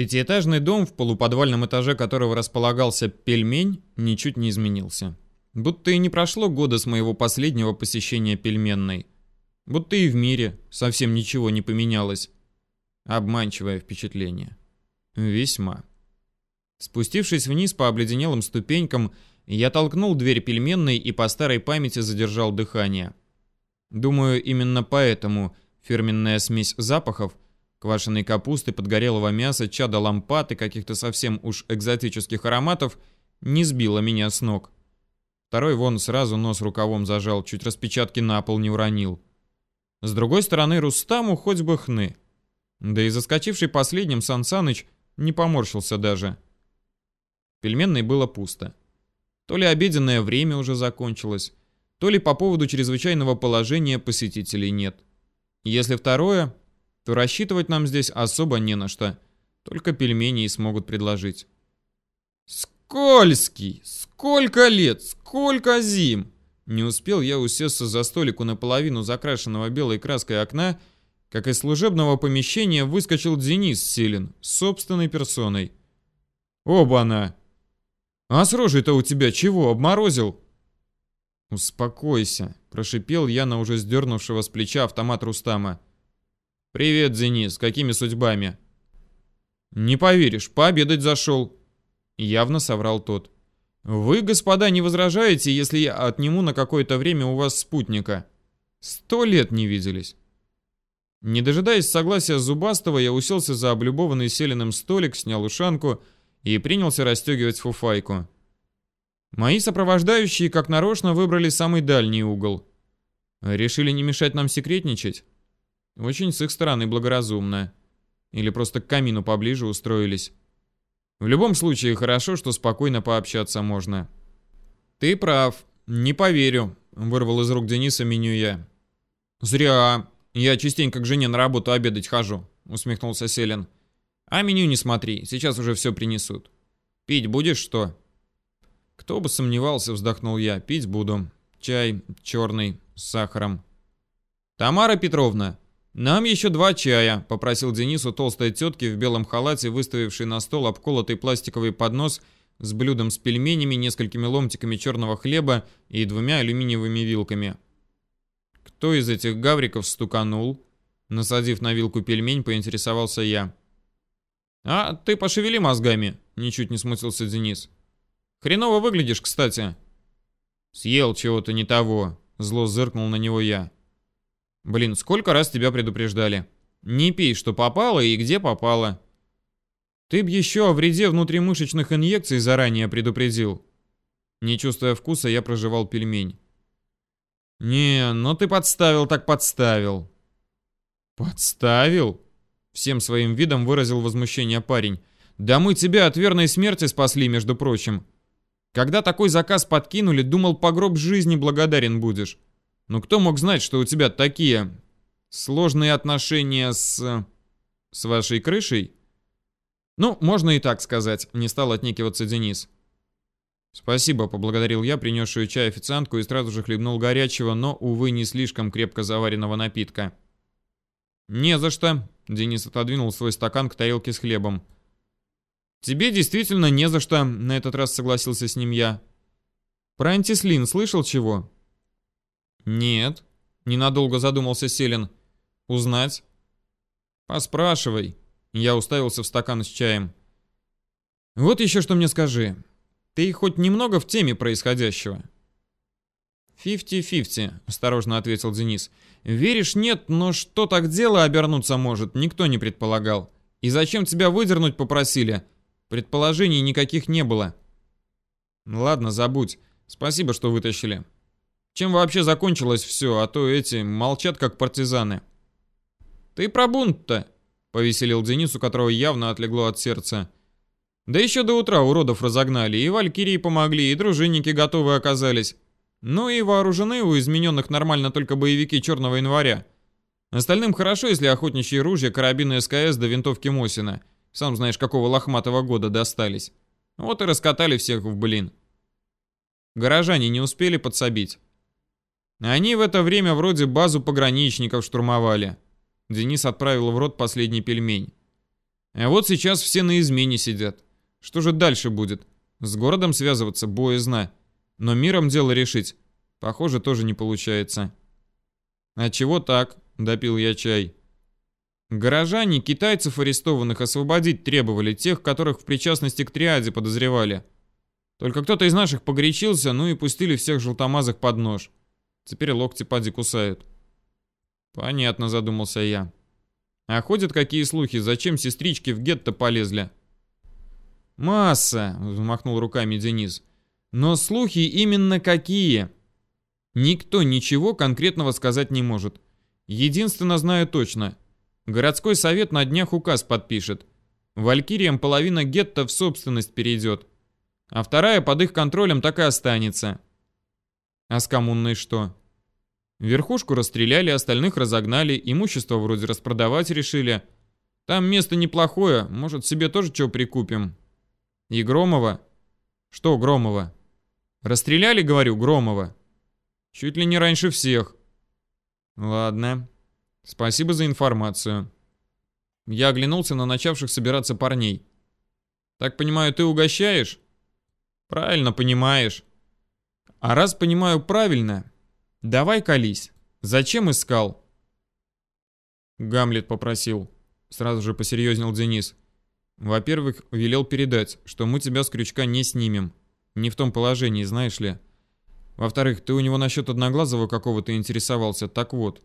Пятиэтажный дом, в полуподвальном этаже которого располагался пельмень, ничуть не изменился. Будто и не прошло года с моего последнего посещения пельменной. Будто и в мире совсем ничего не поменялось. Обманчивое впечатление. Весьма. Спустившись вниз по обледенелым ступенькам, я толкнул дверь пельменной и по старой памяти задержал дыхание. Думаю, именно поэтому фирменная смесь запахов – квашеной капусты, подгорелого мяса, чада лампад и каких-то совсем уж экзотических ароматов не сбила меня с ног. Второй вон сразу нос рукавом зажал, чуть распечатки на пол не уронил. С другой стороны, Рустаму хоть бы хны. Да и заскочивший последним Сан Саныч не поморщился даже. Пельменной было пусто. То ли обеденное время уже закончилось, то ли по поводу чрезвычайного положения посетителей нет. Если второе, то рассчитывать нам здесь особо не на что. Только пельмени и смогут предложить. Скользкий! Сколько лет! Сколько зим! Не успел я усесться за столик у наполовину закрашенного белой краской окна, как из служебного помещения выскочил Денис Силин, собственной персоной. Оба-на! А с рожей-то у тебя чего, обморозил? «Успокойся», – прошипел я на уже сдернувшего с плеча автомат Рустама. «Привет, Денис, какими судьбами?» «Не поверишь, пообедать зашел», — явно соврал тот. «Вы, господа, не возражаете, если я отниму на какое-то время у вас спутника? Сто лет не виделись». Не дожидаясь согласия Зубастого, я уселся за облюбованный селеным столик, снял ушанку и принялся расстегивать фуфайку. Мои сопровождающие, как нарочно, выбрали самый дальний угол. Решили не мешать нам секретничать? Очень с их стороны благоразумно. Или просто к камину поближе устроились. В любом случае, хорошо, что спокойно пообщаться можно. «Ты прав. Не поверю», — вырвал из рук Дениса меню я. «Зря. Я частенько к жене на работу обедать хожу», — усмехнулся Селин. «А меню не смотри, сейчас уже все принесут. Пить будешь что?» «Кто бы сомневался», — вздохнул я. «Пить буду. Чай черный, с сахаром». «Тамара Петровна, «Нам еще два чая», — попросил Денису толстой тетки в белом халате, выставившей на стол обколотый пластиковый поднос с блюдом с пельменями, несколькими ломтиками черного хлеба и двумя алюминиевыми вилками. «Кто из этих гавриков стуканул?» Насадив на вилку пельмень, поинтересовался я. «А, ты пошевели мозгами», — ничуть не смутился Денис. «Хреново выглядишь, кстати». «Съел чего-то не того», — зло зыркнул на него я. Блин, сколько раз тебя предупреждали. Не пей, что попало и где попало. Ты б еще о вреде внутримышечных инъекций заранее предупредил. Не чувствуя вкуса, я прожевал пельмень. Не, ну ты подставил так подставил. Подставил? Всем своим видом выразил возмущение парень. Да мы тебя от верной смерти спасли, между прочим. Когда такой заказ подкинули, думал, по гроб жизни благодарен будешь. Но кто мог знать, что у тебя такие сложные отношения с... с вашей крышей? Ну, можно и так сказать, не стал отнекиваться Денис. Спасибо, поблагодарил я принесшую чай официантку и сразу же хлебнул горячего, но, увы, не слишком крепко заваренного напитка. Не за что, Денис отодвинул свой стакан к тарелке с хлебом. Тебе действительно не за что, на этот раз согласился с ним я. Про антислин слышал чего? «Нет», — ненадолго задумался Селин. «Узнать?» «Поспрашивай». Я уставился в стакан с чаем. «Вот еще что мне скажи. Ты хоть немного в теме происходящего?» «Фифти-фифти», — осторожно ответил Денис. «Веришь, нет, но что так дело обернуться может, никто не предполагал. И зачем тебя выдернуть попросили? Предположений никаких не было». «Ладно, забудь. Спасибо, что вытащили. Чем вообще закончилось все, а то эти молчат как партизаны. Ты про бунт-то, повеселил Денис, у которого явно отлегло от сердца. Да еще до утра уродов разогнали, и валькирии помогли, и дружинники готовы оказались. Ну и вооружены у измененных нормально только боевики Черного января. Остальным хорошо, если охотничьи ружья, карабины СКС до винтовки Мосина. Сам знаешь, какого лохматого года достались. Вот и раскатали всех в блин. Горожане не успели подсобить. Они в это время вроде базу пограничников штурмовали. Денис отправил в рот последний пельмень. А вот сейчас все на измене сидят. Что же дальше будет? С городом связываться боязно. Но миром дело решить, похоже, тоже не получается. А чего так? Допил я чай. Горожане китайцев арестованных освободить требовали, тех, которых в причастности к триаде подозревали. Только кто-то из наших погорячился, ну и пустили всех желтомазых под нож. Теперь локти пади кусают. Понятно, задумался я. А ходят какие слухи, зачем сестрички в гетто полезли? Масса, взмахнул руками Денис. Но слухи именно какие? Никто ничего конкретного сказать не может. Единственно знаю точно. Городской совет на днях указ подпишет. Валькириям половина гетто в собственность перейдет. А вторая под их контролем так и останется. А с коммунной что? Верхушку расстреляли, остальных разогнали, имущество вроде распродавать решили. Там место неплохое, может себе тоже чего прикупим. И Громова? Что Громова? Расстреляли, говорю, Громова. Чуть ли не раньше всех. Ладно. Спасибо за информацию. Я оглянулся на начавших собираться парней. Так понимаю, ты угощаешь? Правильно понимаешь. А раз понимаю правильно, давай колись. Зачем искал? Гамлет попросил. Сразу же посерьезнел Денис. Во-первых, велел передать, что мы тебя с крючка не снимем. Не в том положении, знаешь ли. Во-вторых, ты у него насчет Одноглазого какого-то интересовался. Так вот,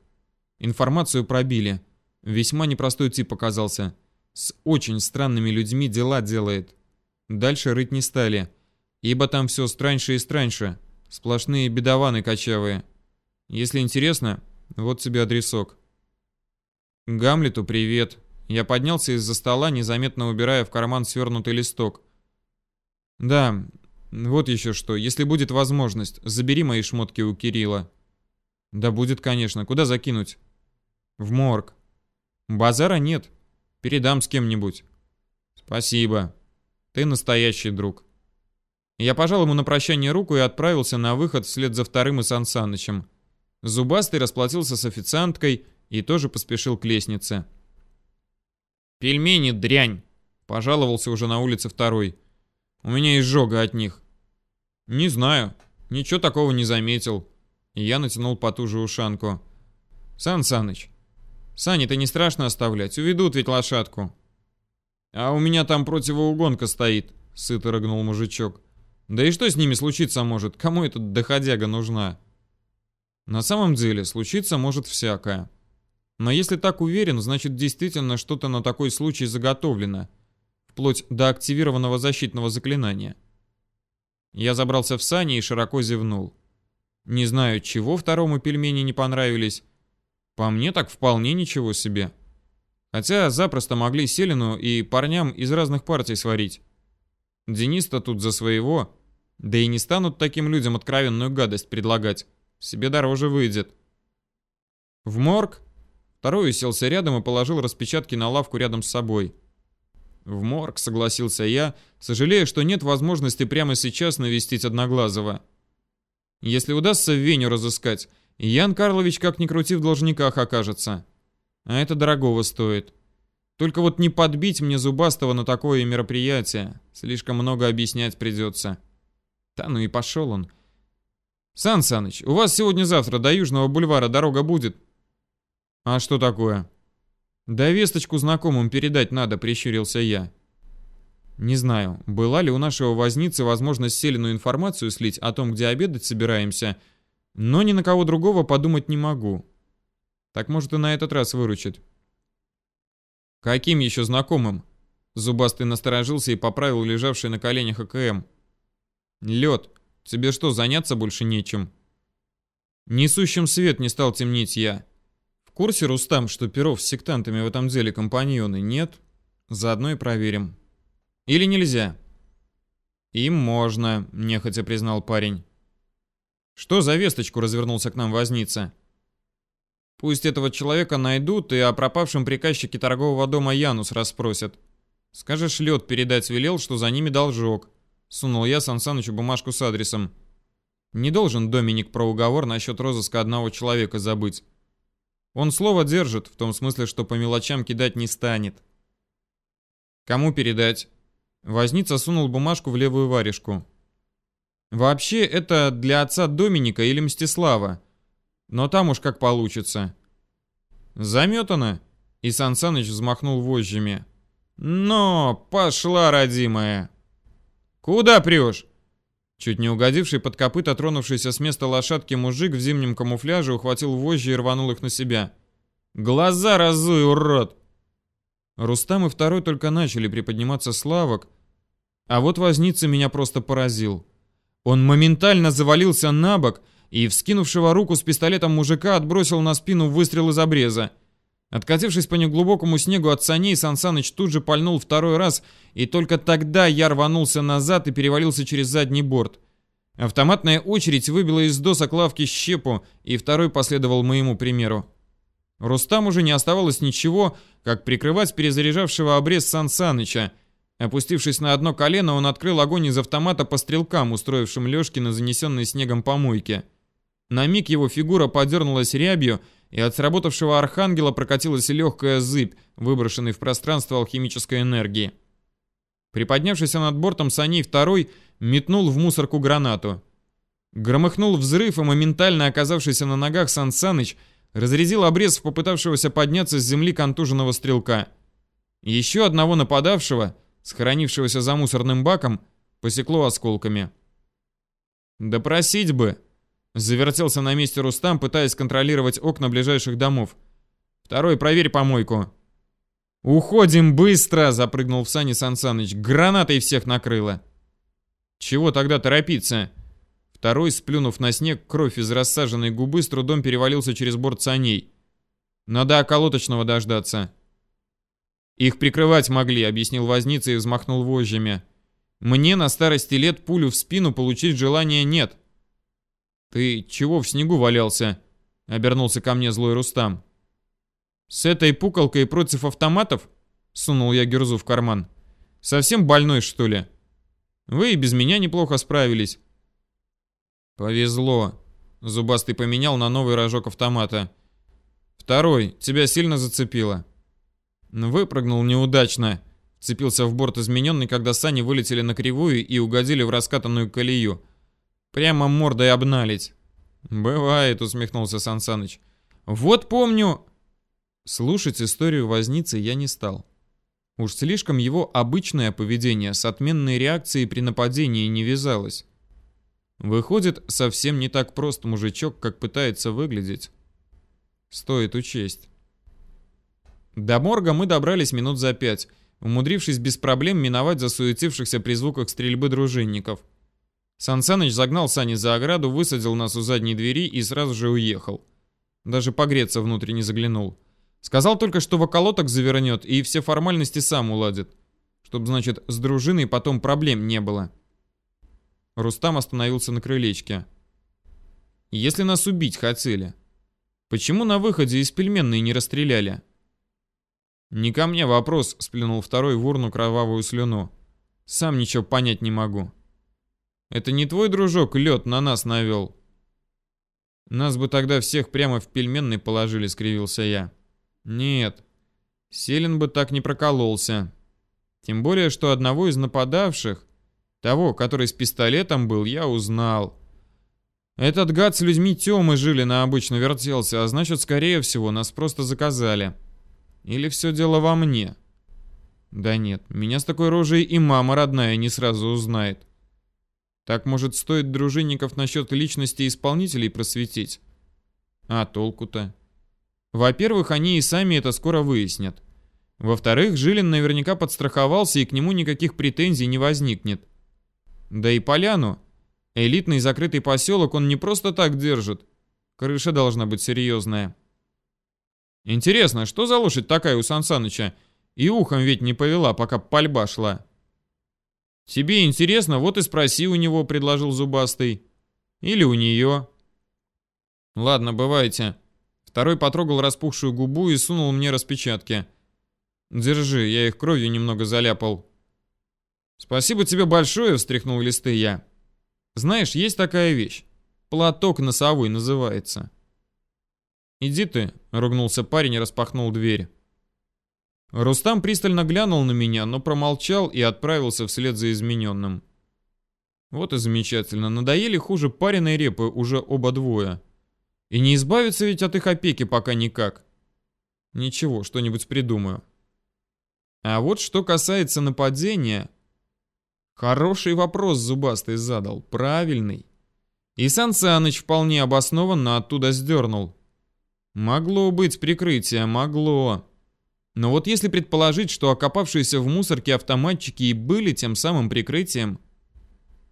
Информацию пробили. Весьма непростой тип оказался. С очень странными людьми дела делает. Дальше рыть не стали. Ибо там все страньше и страньше. Сплошные бедованы кочавые. Если интересно, вот тебе адресок. Гамлету привет. Я поднялся из-за стола, незаметно убирая в карман свернутый листок. Да, вот еще что. Если будет возможность, забери мои шмотки у Кирилла. Да будет, конечно. Куда закинуть? В морг. Базара нет. Передам с кем-нибудь. Спасибо. Ты настоящий друг. Я пожал ему на прощание руку и отправился на выход вслед за вторым и Сан Санычем. Зубастый расплатился с официанткой и тоже поспешил к лестнице. «Пельмени, дрянь!» — пожаловался уже на улице второй. «У меня изжога от них». «Не знаю. Ничего такого не заметил». Я натянул потуже ушанку. «Сан Саныч, Сани-то не страшно оставлять, уведут ведь лошадку. А у меня там противоугонка стоит, сыто рыгнул мужичок. Да и что с ними случиться может? Кому эта доходяга нужна? На самом деле, случиться может всякое. Но если так уверен, значит действительно что-то на такой случай заготовлено. Вплоть до активированного защитного заклинания. Я забрался в сани и широко зевнул. Не знаю, чего второму пельмени не понравились, по мне так вполне ничего себе. Хотя запросто могли Селину и парням из разных партий сварить. Денис-то тут за своего. Да и не станут таким людям откровенную гадость предлагать. Себе дороже выйдет. В морг. Второй уселся рядом и положил распечатки на лавку рядом с собой. В морг, согласился я, сожалея, что нет возможности прямо сейчас навестить Одноглазого. Если удастся Веню разыскать, Ян Карлович, как ни крути, в должниках окажется. А это дорогого стоит. Только вот не подбить мне Зубастого на такое мероприятие. Слишком много объяснять придется. Да ну и пошел он. Сан Саныч, у вас сегодня-завтра до Южного бульвара дорога будет? А что такое? Да весточку знакомым передать надо, прищурился я. Не знаю, была ли у нашего возницы возможность селеную информацию слить о том, где обедать собираемся, — но ни на кого другого подумать не могу. Так может и на этот раз выручит. Каким еще знакомым? Зубастый насторожился и поправил лежавший на коленях АКМ. Лед, тебе что, заняться больше нечем? Несущим свет не стал темнить я. В курсе, Рустам, что Перов с сектантами в этом деле компаньоны? Нет? Заодно и проверим. Или нельзя? Им можно, нехотя признал парень. Что за весточку развернулся к нам возница? Пусть этого человека найдут и о пропавшем приказчике торгового дома Янус расспросят. Скажешь, лед передать велел, что за ними должок. Сунул я Сан бумажку с адресом. Не должен Доминик про уговор насчет розыска одного человека забыть. Он слово держит, в том смысле, что по мелочам кидать не станет. Кому передать? Возница сунул бумажку в левую варежку. Вообще, это для отца Доминика или Мстислава. Но там уж как получится. Заметано. И Сан взмахнул вожжами. Но, пошла, родимая. Куда прешь? Чуть не угодивший под копыта, тронувшийся с места лошадки мужик в зимнем камуфляже ухватил вожжи и рванул их на себя. «Глаза разуй, урод!» Рустам и второй только начали приподниматься с лавок, а вот возница меня просто поразил. Он моментально завалился на бок и, вскинувшего руку с пистолетом мужика, отбросил на спину выстрел из обреза. Откатившись по неглубокому снегу от саней, Сансаныч тут же пальнул второй раз, и только тогда я рванулся назад и перевалился через задний борт. Автоматная очередь выбила из досок лавки щепу, и второй последовал моему примеру. Рустам уже не оставалось ничего, как прикрывать перезаряжавшего обрез Сансаныча. Опустившись на одно колено, он открыл огонь из автомата по стрелкам, устроившим лёжки на занесенной снегом помойке. На миг его фигура подернулась рябью, и от сработавшего архангела прокатилась легкая зыбь, выброшенной в пространство алхимической энергии. Приподнявшись над бортом саней второй, метнул в мусорку гранату. Громыхнул взрыв, и моментально оказавшийся на ногах Сан Саныч разрезил обрез в попытавшегося подняться с земли контуженного стрелка. Еще одного нападавшего, схоронившегося за мусорным баком, посекло осколками. «Допросить бы!» Завертелся на месте Рустам, пытаясь контролировать окна ближайших домов. «Второй, проверь помойку». «Уходим быстро!» — запрыгнул в сани Сансаныч. «Гранатой всех накрыло!» «Чего тогда торопиться?» Второй, сплюнув на снег, кровь из рассаженной губы с трудом перевалился через борт саней. «Надо околоточного дождаться». «Их прикрывать могли», — объяснил возница и взмахнул вожжами. «Мне на старости лет пулю в спину получить желания нет». «Ты чего в снегу валялся?» — обернулся ко мне злой Рустам. «С этой пукалкой против автоматов?» — сунул я Герзу в карман. «Совсем больной, что ли? Вы и без меня неплохо справились». «Повезло», — Зубастый поменял на новый рожок автомата. «Второй, тебя сильно зацепило?» «Выпрыгнул неудачно», — цепился в борт измененный, когда сани вылетели на кривую и угодили в раскатанную колею — Прямо мордой обналить. Бывает, усмехнулся Сансаныч. Вот помню... Слушать историю возницы я не стал. Уж слишком его обычное поведение с отменной реакцией при нападении не вязалось. Выходит, совсем не так прост мужичок, как пытается выглядеть. Стоит учесть. До морга мы добрались минут за пять, умудрившись без проблем миновать засуетившихся при звуках стрельбы дружинников – Сансаныч загнал сани за ограду, высадил нас у задней двери и сразу же уехал. Даже погреться внутрь не заглянул. Сказал только, что в околоток завернет и все формальности сам уладит. Чтоб, значит, с дружиной потом проблем не было. Рустам остановился на крылечке. Если нас убить хотели, почему на выходе из пельменной не расстреляли? Не ко мне вопрос, сплюнул второй в урну кровавую слюну. Сам ничего понять не могу. Это не твой дружок лед на нас навел?» «Нас бы тогда всех прямо в пельменный положили», — скривился я. «Нет, Селин бы так не прокололся. Тем более, что одного из нападавших, того, который с пистолетом был, я узнал. Этот гад с людьми Тёмы жили на обычно вертелся, а значит, скорее всего, нас просто заказали. Или все дело во мне?» «Да нет, меня с такой рожей и мама родная не сразу узнает». Так, может, стоит дружинников насчет личности исполнителей просветить? А толку-то? Во-первых, они и сами это скоро выяснят. Во-вторых, Жилин наверняка подстраховался, и к нему никаких претензий не возникнет. Да и поляну. Элитный закрытый поселок он не просто так держит. Крыша должна быть серьезная. Интересно, что за лошадь такая у Сансаныча? И ухом ведь не повела, пока пальба шла. «Тебе интересно, вот и спроси у него», — предложил Зубастый. «Или у нее». «Ладно, бывайте». Второй потрогал распухшую губу и сунул мне распечатки. «Держи, я их кровью немного заляпал». «Спасибо тебе большое», — встряхнул листы я. «Знаешь, есть такая вещь. Платок носовой называется». «Иди ты», — ругнулся парень и распахнул дверь. Рустам пристально глянул на меня, но промолчал и отправился вслед за измененным. Вот и замечательно. Надоели хуже пареной репы уже оба двое. И не избавиться ведь от их опеки пока никак. Ничего, что-нибудь придумаю. А вот что касается нападения... Хороший вопрос Зубастый задал, правильный. И Сан Саныч вполне обоснованно оттуда сдернул. Могло быть прикрытие, могло. Но вот если предположить, что окопавшиеся в мусорке автоматчики и были тем самым прикрытием,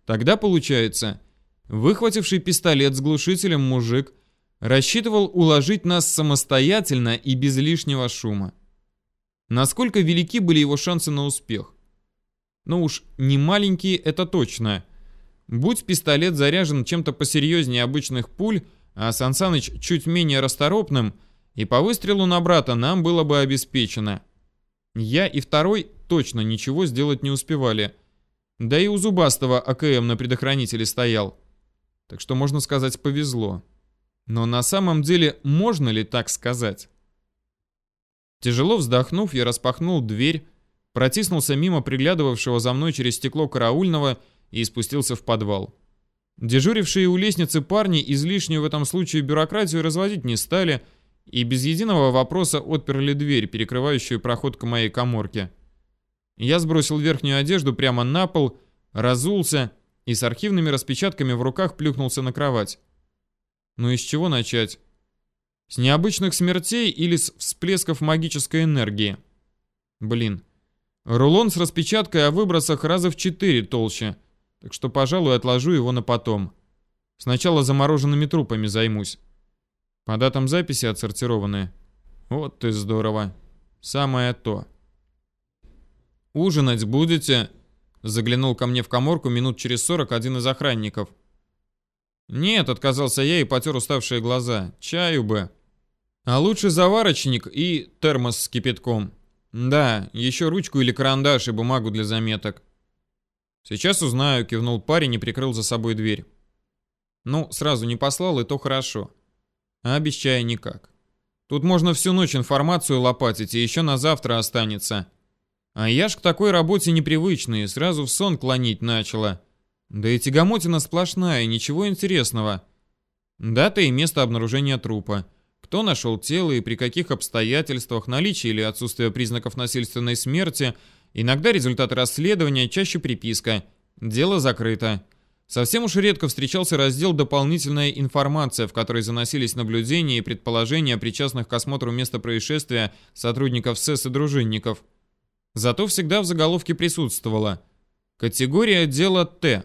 тогда получается, выхвативший пистолет с глушителем мужик рассчитывал уложить нас самостоятельно и без лишнего шума. Насколько велики были его шансы на успех? Ну уж не маленькие, это точно. Будь пистолет заряжен чем-то посерьезнее обычных пуль, а Сансаныч чуть менее расторопным, и по выстрелу на брата нам было бы обеспечено. Я и второй точно ничего сделать не успевали. Да и у Зубастого АКМ на предохранителе стоял. Так что, можно сказать, повезло. Но на самом деле можно ли так сказать? Тяжело вздохнув, я распахнул дверь, протиснулся мимо приглядывавшего за мной через стекло караульного и спустился в подвал. Дежурившие у лестницы парни излишнюю в этом случае бюрократию разводить не стали и без единого вопроса отперли дверь, перекрывающую проход к моей коморке. Я сбросил верхнюю одежду прямо на пол, разулся и с архивными распечатками в руках плюхнулся на кровать. Ну и с чего начать? С необычных смертей или с всплесков магической энергии? Блин. Рулон с распечаткой о выбросах раза в четыре толще, так что, пожалуй, отложу его на потом. Сначала замороженными трупами займусь. По датам записи отсортированы. Вот ты здорово. Самое то. «Ужинать будете?» Заглянул ко мне в коморку минут через сорок один из охранников – «Нет», — отказался я и потер уставшие глаза. «Чаю бы». «А лучше заварочник и термос с кипятком». «Да, еще ручку или карандаш и бумагу для заметок». «Сейчас узнаю», — кивнул парень и прикрыл за собой дверь. «Ну, сразу не послал, и то хорошо. А чая никак. Тут можно всю ночь информацию лопатить, и еще на завтра останется. А я ж к такой работе непривычный, сразу в сон клонить начала». Да и тягомотина сплошная, ничего интересного. Дата и место обнаружения трупа. Кто нашел тело и при каких обстоятельствах, наличие или отсутствие признаков насильственной смерти, иногда результаты расследования, чаще приписка. Дело закрыто. Совсем уж редко встречался раздел «Дополнительная информация», в которой заносились наблюдения и предположения причастных к осмотру места происшествия сотрудников СЭС и дружинников. Зато всегда в заголовке присутствовало «Категория дела Т».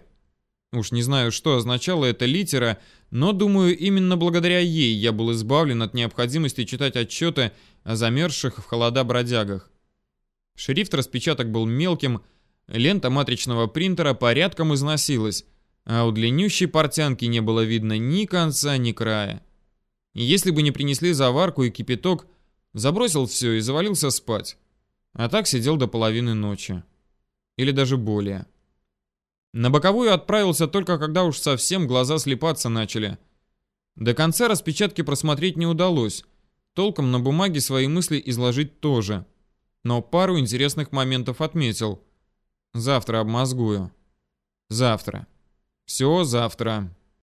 Уж не знаю, что означала эта литера, но, думаю, именно благодаря ей я был избавлен от необходимости читать отчеты о замерзших в холода бродягах. Шрифт распечаток был мелким, лента матричного принтера порядком износилась, а у длиннющей портянки не было видно ни конца, ни края. И если бы не принесли заварку и кипяток, забросил все и завалился спать. А так сидел до половины ночи. Или даже более. На боковую отправился только когда уж совсем глаза слепаться начали. До конца распечатки просмотреть не удалось. Толком на бумаге свои мысли изложить тоже. Но пару интересных моментов отметил. Завтра обмозгую. Завтра. Все завтра.